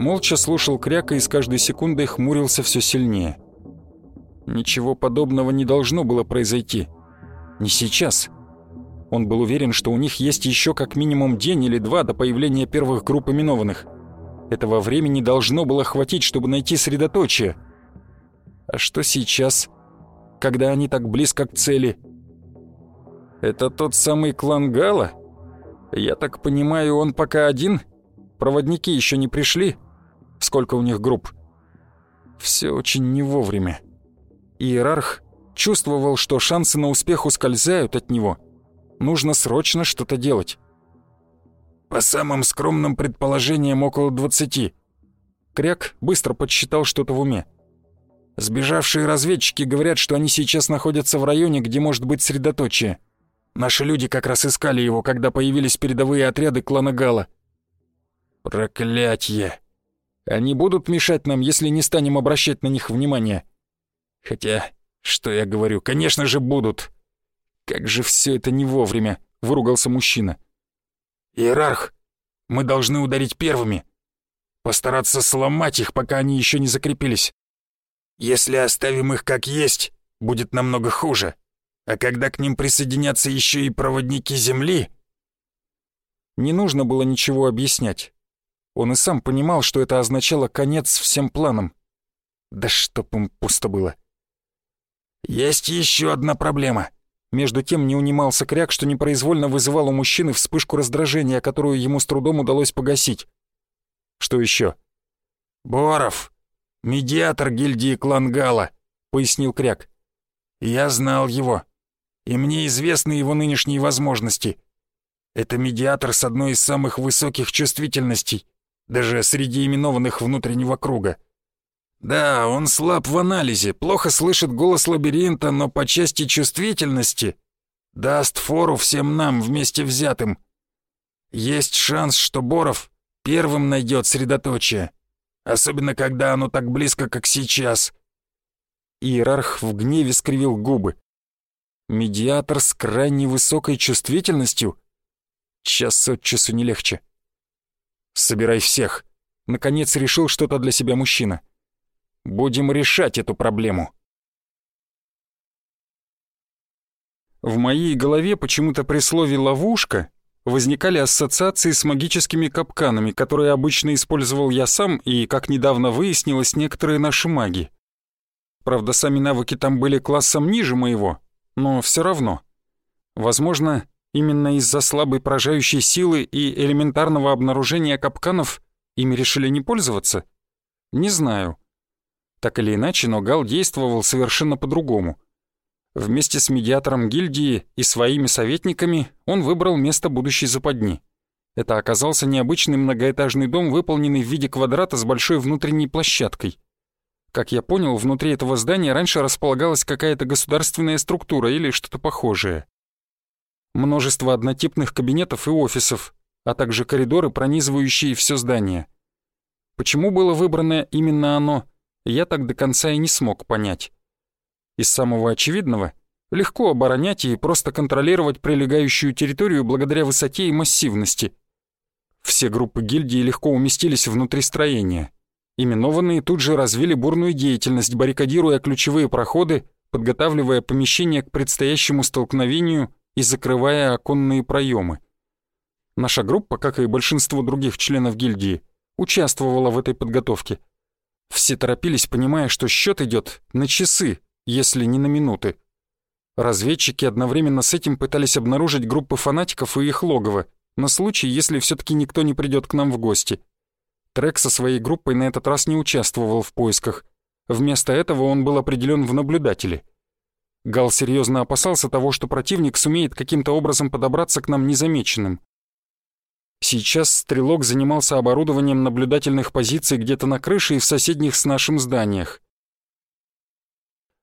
молча слушал кряка и с каждой секундой хмурился все сильнее. Ничего подобного не должно было произойти. Не сейчас. Он был уверен, что у них есть еще как минимум день или два до появления первых групп именованных. Этого времени должно было хватить, чтобы найти средоточие. А что сейчас, когда они так близко к цели? Это тот самый клан Гала? Я так понимаю, он пока один? Проводники еще не пришли? Сколько у них групп? Все очень не вовремя. Иерарх чувствовал, что шансы на успех ускользают от него. Нужно срочно что-то делать. По самым скромным предположениям, около двадцати. Кряк быстро подсчитал что-то в уме. Сбежавшие разведчики говорят, что они сейчас находятся в районе, где может быть средоточие. Наши люди как раз искали его, когда появились передовые отряды клана Гала. Проклятье! Они будут мешать нам, если не станем обращать на них внимание. Хотя, что я говорю, конечно же будут. Как же все это не вовремя, выругался мужчина. Иерарх, мы должны ударить первыми. Постараться сломать их, пока они еще не закрепились. Если оставим их как есть, будет намного хуже. А когда к ним присоединятся еще и проводники Земли... Не нужно было ничего объяснять. Он и сам понимал, что это означало конец всем планам. Да чтоб им пусто было. «Есть еще одна проблема». Между тем не унимался кряк, что непроизвольно вызывал у мужчины вспышку раздражения, которую ему с трудом удалось погасить. «Что еще?» «Боров, медиатор гильдии Клангала», — пояснил кряк. «Я знал его, и мне известны его нынешние возможности. Это медиатор с одной из самых высоких чувствительностей, даже среди именованных внутреннего круга. Да, он слаб в анализе, плохо слышит голос лабиринта, но по части чувствительности даст фору всем нам вместе взятым. Есть шанс, что Боров первым найдет средоточие, особенно когда оно так близко, как сейчас. Иерарх в гневе скривил губы. Медиатор с крайне высокой чувствительностью? Час от часу не легче. «Собирай всех!» Наконец решил что-то для себя мужчина. «Будем решать эту проблему!» В моей голове почему-то при слове «ловушка» возникали ассоциации с магическими капканами, которые обычно использовал я сам и, как недавно выяснилось, некоторые наши маги. Правда, сами навыки там были классом ниже моего, но все равно. Возможно, Именно из-за слабой поражающей силы и элементарного обнаружения капканов ими решили не пользоваться? Не знаю. Так или иначе, но Гал действовал совершенно по-другому. Вместе с медиатором гильдии и своими советниками он выбрал место будущей западни. Это оказался необычный многоэтажный дом, выполненный в виде квадрата с большой внутренней площадкой. Как я понял, внутри этого здания раньше располагалась какая-то государственная структура или что-то похожее множество однотипных кабинетов и офисов, а также коридоры, пронизывающие все здание. Почему было выбрано именно оно, я так до конца и не смог понять. Из самого очевидного — легко оборонять и просто контролировать прилегающую территорию благодаря высоте и массивности. Все группы гильдии легко уместились внутри строения. Именованные тут же развили бурную деятельность, баррикадируя ключевые проходы, подготавливая помещение к предстоящему столкновению и закрывая оконные проемы. Наша группа, как и большинство других членов гильдии, участвовала в этой подготовке. Все торопились, понимая, что счет идет на часы, если не на минуты. Разведчики одновременно с этим пытались обнаружить группы фанатиков и их логово, на случай, если все таки никто не придет к нам в гости. Трек со своей группой на этот раз не участвовал в поисках. Вместо этого он был определен в наблюдатели. Гал серьезно опасался того, что противник сумеет каким-то образом подобраться к нам незамеченным. Сейчас стрелок занимался оборудованием наблюдательных позиций где-то на крыше и в соседних с нашим зданиях.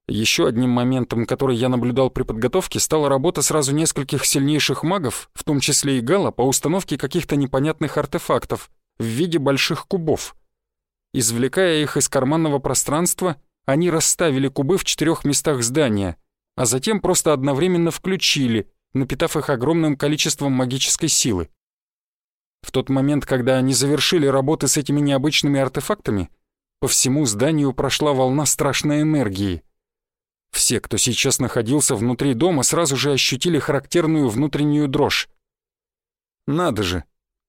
Еще одним моментом, который я наблюдал при подготовке, стала работа сразу нескольких сильнейших магов, в том числе и Гала, по установке каких-то непонятных артефактов в виде больших кубов. Извлекая их из карманного пространства, они расставили кубы в четырех местах здания, а затем просто одновременно включили, напитав их огромным количеством магической силы. В тот момент, когда они завершили работы с этими необычными артефактами, по всему зданию прошла волна страшной энергии. Все, кто сейчас находился внутри дома, сразу же ощутили характерную внутреннюю дрожь. «Надо же!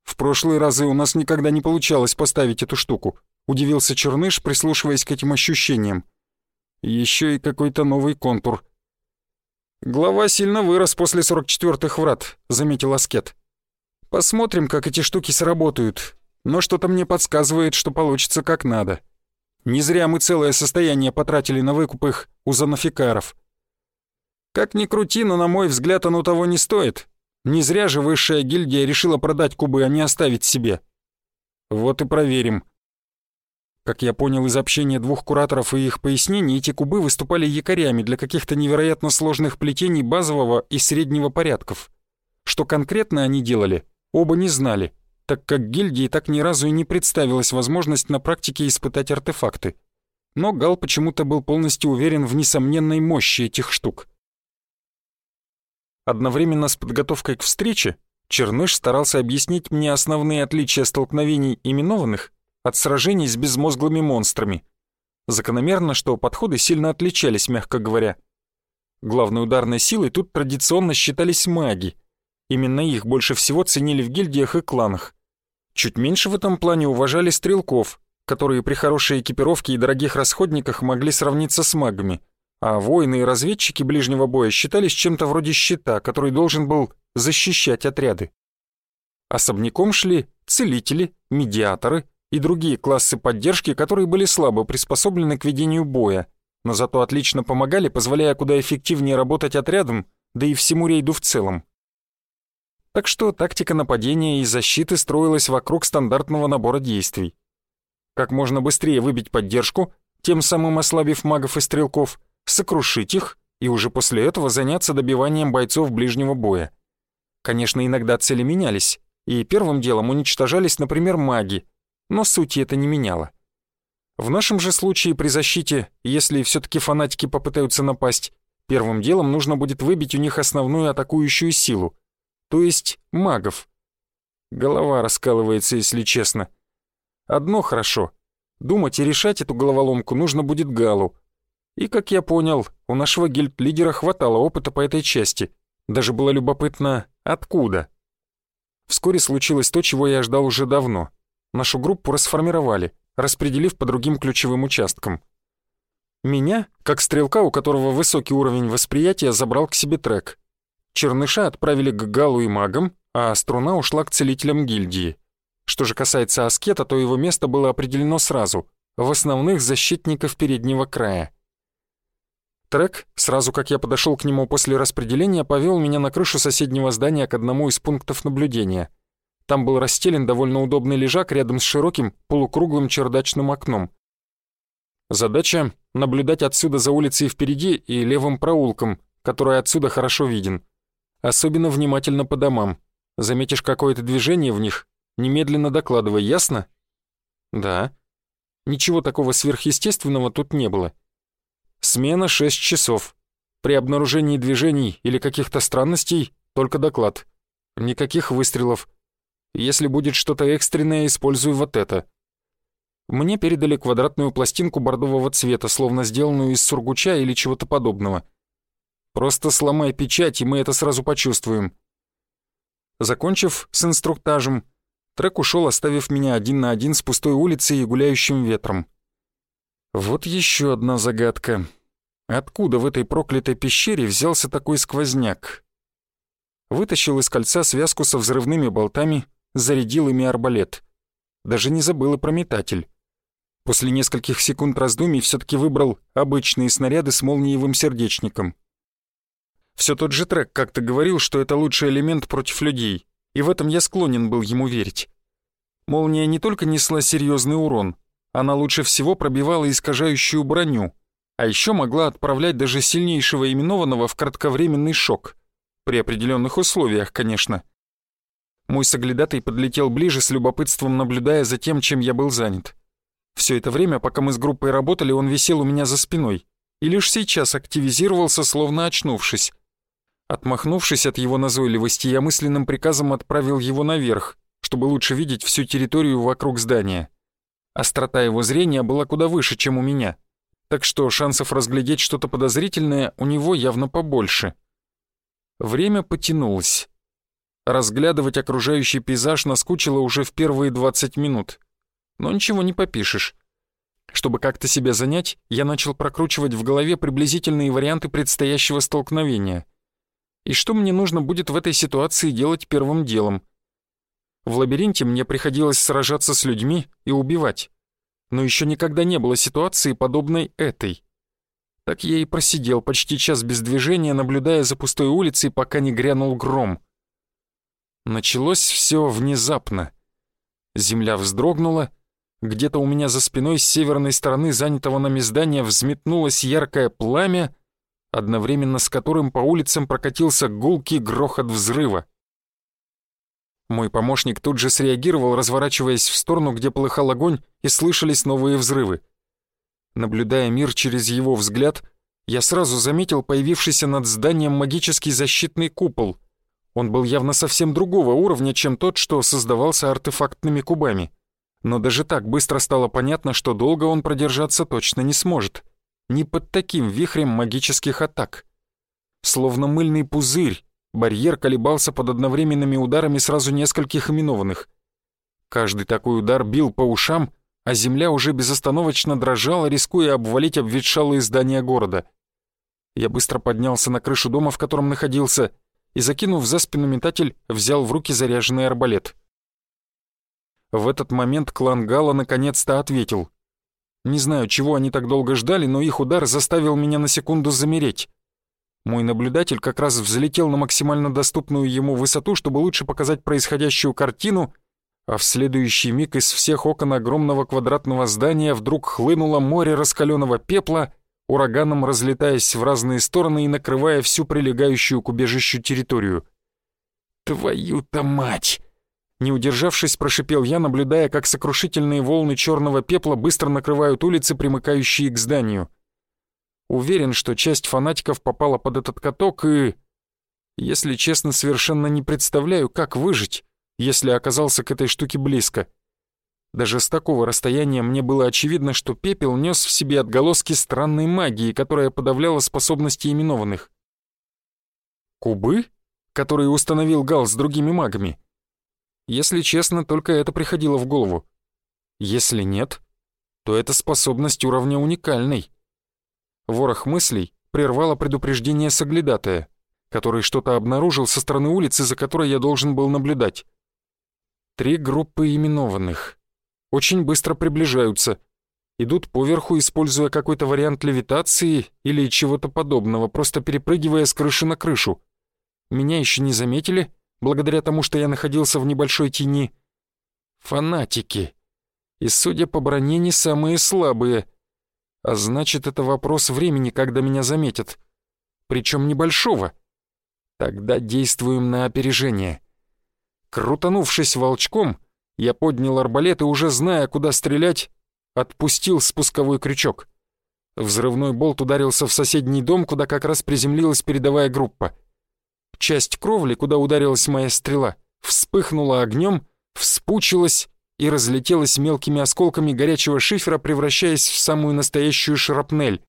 В прошлые разы у нас никогда не получалось поставить эту штуку», — удивился Черныш, прислушиваясь к этим ощущениям. Еще и какой-то новый контур. «Глава сильно вырос после 44-х врат», — заметил Аскет. «Посмотрим, как эти штуки сработают, но что-то мне подсказывает, что получится как надо». Не зря мы целое состояние потратили на выкуп их у занафикаров. Как ни крути, но, на мой взгляд, оно того не стоит. Не зря же высшая гильдия решила продать кубы, а не оставить себе. Вот и проверим. Как я понял из общения двух кураторов и их пояснений, эти кубы выступали якорями для каких-то невероятно сложных плетений базового и среднего порядков. Что конкретно они делали, оба не знали так как гильдии так ни разу и не представилась возможность на практике испытать артефакты. Но Гал почему-то был полностью уверен в несомненной мощи этих штук. Одновременно с подготовкой к встрече Черныш старался объяснить мне основные отличия столкновений именованных от сражений с безмозглыми монстрами. Закономерно, что подходы сильно отличались, мягко говоря. Главной ударной силой тут традиционно считались маги. Именно их больше всего ценили в гильдиях и кланах. Чуть меньше в этом плане уважали стрелков, которые при хорошей экипировке и дорогих расходниках могли сравниться с магами, а воины и разведчики ближнего боя считались чем-то вроде щита, который должен был защищать отряды. Особняком шли целители, медиаторы и другие классы поддержки, которые были слабо приспособлены к ведению боя, но зато отлично помогали, позволяя куда эффективнее работать отрядом, да и всему рейду в целом. Так что тактика нападения и защиты строилась вокруг стандартного набора действий. Как можно быстрее выбить поддержку, тем самым ослабив магов и стрелков, сокрушить их и уже после этого заняться добиванием бойцов ближнего боя. Конечно, иногда цели менялись, и первым делом уничтожались, например, маги, но сути это не меняло. В нашем же случае при защите, если все-таки фанатики попытаются напасть, первым делом нужно будет выбить у них основную атакующую силу — то есть магов. Голова раскалывается, если честно. Одно хорошо. Думать и решать эту головоломку нужно будет Галу. И, как я понял, у нашего гильд-лидера хватало опыта по этой части. Даже было любопытно, откуда. Вскоре случилось то, чего я ждал уже давно. Нашу группу расформировали, распределив по другим ключевым участкам. Меня, как стрелка, у которого высокий уровень восприятия, забрал к себе трек. Черныша отправили к Галу и магам, а Струна ушла к целителям гильдии. Что же касается Аскета, то его место было определено сразу, в основных защитников переднего края. Трек, сразу как я подошел к нему после распределения, повел меня на крышу соседнего здания к одному из пунктов наблюдения. Там был расстелен довольно удобный лежак рядом с широким полукруглым чердачным окном. Задача — наблюдать отсюда за улицей впереди и левым проулком, который отсюда хорошо виден. Особенно внимательно по домам. Заметишь какое-то движение в них, немедленно докладывай, ясно? Да. Ничего такого сверхъестественного тут не было. Смена 6 часов. При обнаружении движений или каких-то странностей только доклад. Никаких выстрелов. Если будет что-то экстренное, используй вот это. Мне передали квадратную пластинку бордового цвета, словно сделанную из сургуча или чего-то подобного — Просто сломай печать, и мы это сразу почувствуем». Закончив с инструктажем, трек ушел, оставив меня один на один с пустой улицей и гуляющим ветром. Вот еще одна загадка. Откуда в этой проклятой пещере взялся такой сквозняк? Вытащил из кольца связку со взрывными болтами, зарядил ими арбалет. Даже не забыл и про метатель. После нескольких секунд раздумий все таки выбрал обычные снаряды с молниевым сердечником — все тот же трек как-то говорил, что это лучший элемент против людей, и в этом я склонен был ему верить. Молния не только несла серьезный урон, она лучше всего пробивала искажающую броню, А еще могла отправлять даже сильнейшего именованного в кратковременный шок. При определенных условиях, конечно. Мой соглядатый подлетел ближе с любопытством, наблюдая за тем, чем я был занят. Все это время, пока мы с группой работали, он висел у меня за спиной и лишь сейчас активизировался, словно очнувшись. Отмахнувшись от его назойливости, я мысленным приказом отправил его наверх, чтобы лучше видеть всю территорию вокруг здания. Острота его зрения была куда выше, чем у меня, так что шансов разглядеть что-то подозрительное у него явно побольше. Время потянулось. Разглядывать окружающий пейзаж наскучило уже в первые 20 минут. Но ничего не попишешь. Чтобы как-то себя занять, я начал прокручивать в голове приблизительные варианты предстоящего столкновения. И что мне нужно будет в этой ситуации делать первым делом? В лабиринте мне приходилось сражаться с людьми и убивать. Но еще никогда не было ситуации, подобной этой. Так я и просидел почти час без движения, наблюдая за пустой улицей, пока не грянул гром. Началось все внезапно. Земля вздрогнула, где-то у меня за спиной с северной стороны занятого нами здания взметнулось яркое пламя, одновременно с которым по улицам прокатился гулкий грохот взрыва. Мой помощник тут же среагировал, разворачиваясь в сторону, где полыхал огонь, и слышались новые взрывы. Наблюдая мир через его взгляд, я сразу заметил появившийся над зданием магический защитный купол. Он был явно совсем другого уровня, чем тот, что создавался артефактными кубами. Но даже так быстро стало понятно, что долго он продержаться точно не сможет. Не под таким вихрем магических атак. Словно мыльный пузырь, Барьер колебался под одновременными ударами сразу нескольких именованных. Каждый такой удар бил по ушам, а земля уже безостановочно дрожала, рискуя обвалить обветшалые здания города. Я быстро поднялся на крышу дома, в котором находился, и, закинув за спину метатель, взял в руки заряженный арбалет. В этот момент клан Гала наконец-то ответил. Не знаю, чего они так долго ждали, но их удар заставил меня на секунду замереть. Мой наблюдатель как раз взлетел на максимально доступную ему высоту, чтобы лучше показать происходящую картину, а в следующий миг из всех окон огромного квадратного здания вдруг хлынуло море раскаленного пепла, ураганом разлетаясь в разные стороны и накрывая всю прилегающую к убежищу территорию. «Твою-то мать!» Не удержавшись, прошипел я, наблюдая, как сокрушительные волны черного пепла быстро накрывают улицы, примыкающие к зданию. Уверен, что часть фанатиков попала под этот каток и... Если честно, совершенно не представляю, как выжить, если оказался к этой штуке близко. Даже с такого расстояния мне было очевидно, что пепел нес в себе отголоски странной магии, которая подавляла способности именованных. Кубы, которые установил Гал с другими магами? Если честно, только это приходило в голову. Если нет, то эта способность уровня уникальной. Ворох мыслей прервало предупреждение соглядатая, который что-то обнаружил со стороны улицы, за которой я должен был наблюдать. Три группы именованных. Очень быстро приближаются. Идут поверху, используя какой-то вариант левитации или чего-то подобного, просто перепрыгивая с крыши на крышу. Меня еще не заметили, благодаря тому, что я находился в небольшой тени. Фанатики. И, судя по броне, не самые слабые — а значит, это вопрос времени, когда меня заметят. Причем небольшого. Тогда действуем на опережение. Крутанувшись волчком, я поднял арбалет и, уже зная, куда стрелять, отпустил спусковой крючок. Взрывной болт ударился в соседний дом, куда как раз приземлилась передовая группа. Часть кровли, куда ударилась моя стрела, вспыхнула огнем, вспучилась и разлетелась мелкими осколками горячего шифера, превращаясь в самую настоящую шрапнель.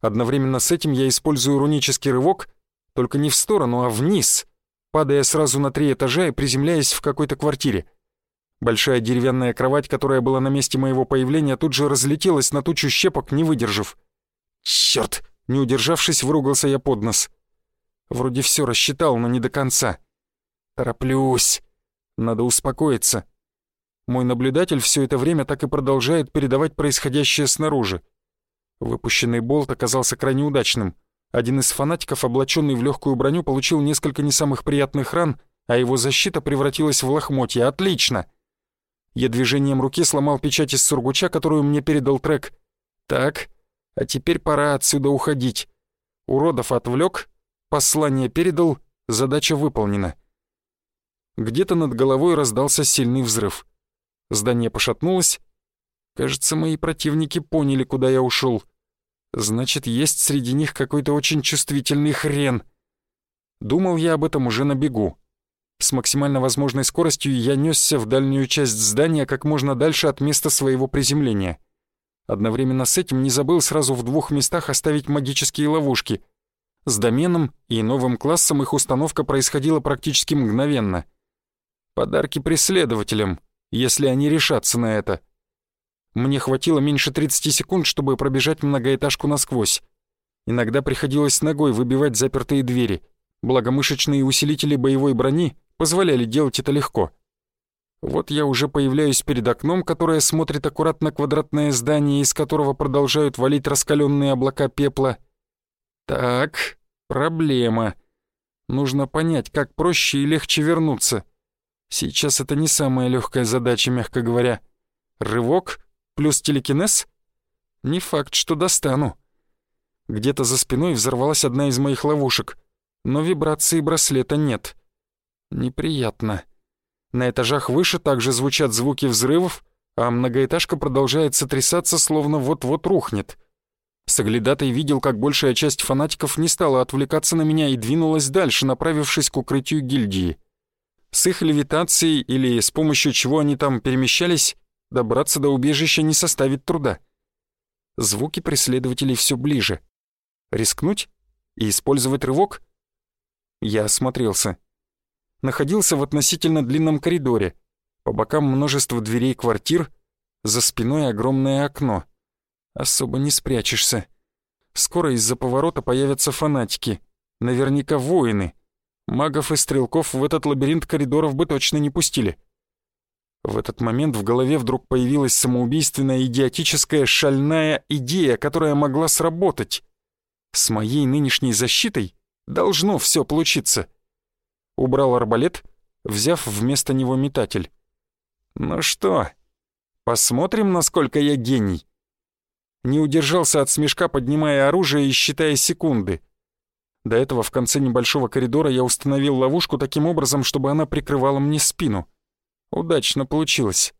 Одновременно с этим я использую рунический рывок, только не в сторону, а вниз, падая сразу на три этажа и приземляясь в какой-то квартире. Большая деревянная кровать, которая была на месте моего появления, тут же разлетелась на тучу щепок, не выдержав. «Чёрт!» — не удержавшись, выругался я под нос. Вроде все рассчитал, но не до конца. «Тороплюсь. Надо успокоиться. Мой наблюдатель все это время так и продолжает передавать происходящее снаружи. Выпущенный болт оказался крайне удачным. Один из фанатиков, облаченный в легкую броню, получил несколько не самых приятных ран, а его защита превратилась в лохмотья. Отлично! Я движением руки сломал печать из сургуча, которую мне передал трек. Так, А теперь пора отсюда уходить. Уродов отвлек, послание передал, задача выполнена. Где-то над головой раздался сильный взрыв. Здание пошатнулось. Кажется, мои противники поняли, куда я ушел. Значит, есть среди них какой-то очень чувствительный хрен. Думал я об этом уже на бегу. С максимально возможной скоростью я несся в дальнюю часть здания как можно дальше от места своего приземления. Одновременно с этим не забыл сразу в двух местах оставить магические ловушки. С доменом и новым классом их установка происходила практически мгновенно. Подарки преследователям, если они решатся на это. Мне хватило меньше 30 секунд, чтобы пробежать многоэтажку насквозь. Иногда приходилось ногой выбивать запертые двери, благо мышечные усилители боевой брони позволяли делать это легко. Вот я уже появляюсь перед окном, которое смотрит аккуратно квадратное здание, из которого продолжают валить раскаленные облака пепла. Так, проблема. Нужно понять, как проще и легче вернуться. Сейчас это не самая легкая задача, мягко говоря. Рывок плюс телекинез? Не факт, что достану. Где-то за спиной взорвалась одна из моих ловушек, но вибрации браслета нет. Неприятно. На этажах выше также звучат звуки взрывов, а многоэтажка продолжает сотрясаться, словно вот-вот рухнет. Соглядатай видел, как большая часть фанатиков не стала отвлекаться на меня и двинулась дальше, направившись к укрытию гильдии. С их левитацией или с помощью чего они там перемещались, добраться до убежища не составит труда. Звуки преследователей все ближе. Рискнуть и использовать рывок? Я осмотрелся. Находился в относительно длинном коридоре. По бокам множество дверей квартир, за спиной огромное окно. Особо не спрячешься. Скоро из-за поворота появятся фанатики. Наверняка воины — Магов и стрелков в этот лабиринт коридоров бы точно не пустили. В этот момент в голове вдруг появилась самоубийственная идиотическая шальная идея, которая могла сработать. С моей нынешней защитой должно все получиться. Убрал арбалет, взяв вместо него метатель. Ну что, посмотрим, насколько я гений. Не удержался от смешка, поднимая оружие и считая секунды — до этого в конце небольшого коридора я установил ловушку таким образом, чтобы она прикрывала мне спину. Удачно получилось.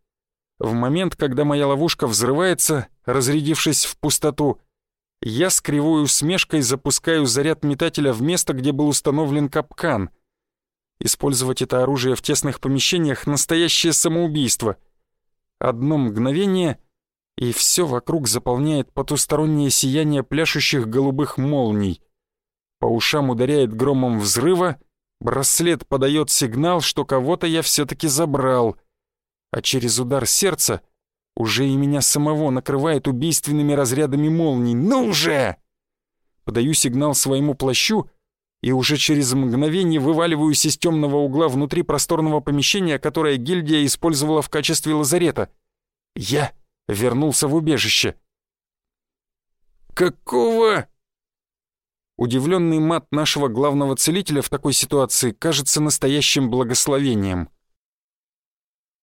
В момент, когда моя ловушка взрывается, разрядившись в пустоту, я с кривой усмешкой запускаю заряд метателя в место, где был установлен капкан. Использовать это оружие в тесных помещениях — настоящее самоубийство. Одно мгновение — и все вокруг заполняет потустороннее сияние пляшущих голубых молний — по ушам ударяет громом взрыва, браслет подает сигнал, что кого-то я все-таки забрал, а через удар сердца уже и меня самого накрывает убийственными разрядами молний. «Ну же!» Подаю сигнал своему плащу и уже через мгновение вываливаюсь из темного угла внутри просторного помещения, которое гильдия использовала в качестве лазарета. Я вернулся в убежище. «Какого?» Удивленный мат нашего главного целителя в такой ситуации кажется настоящим благословением —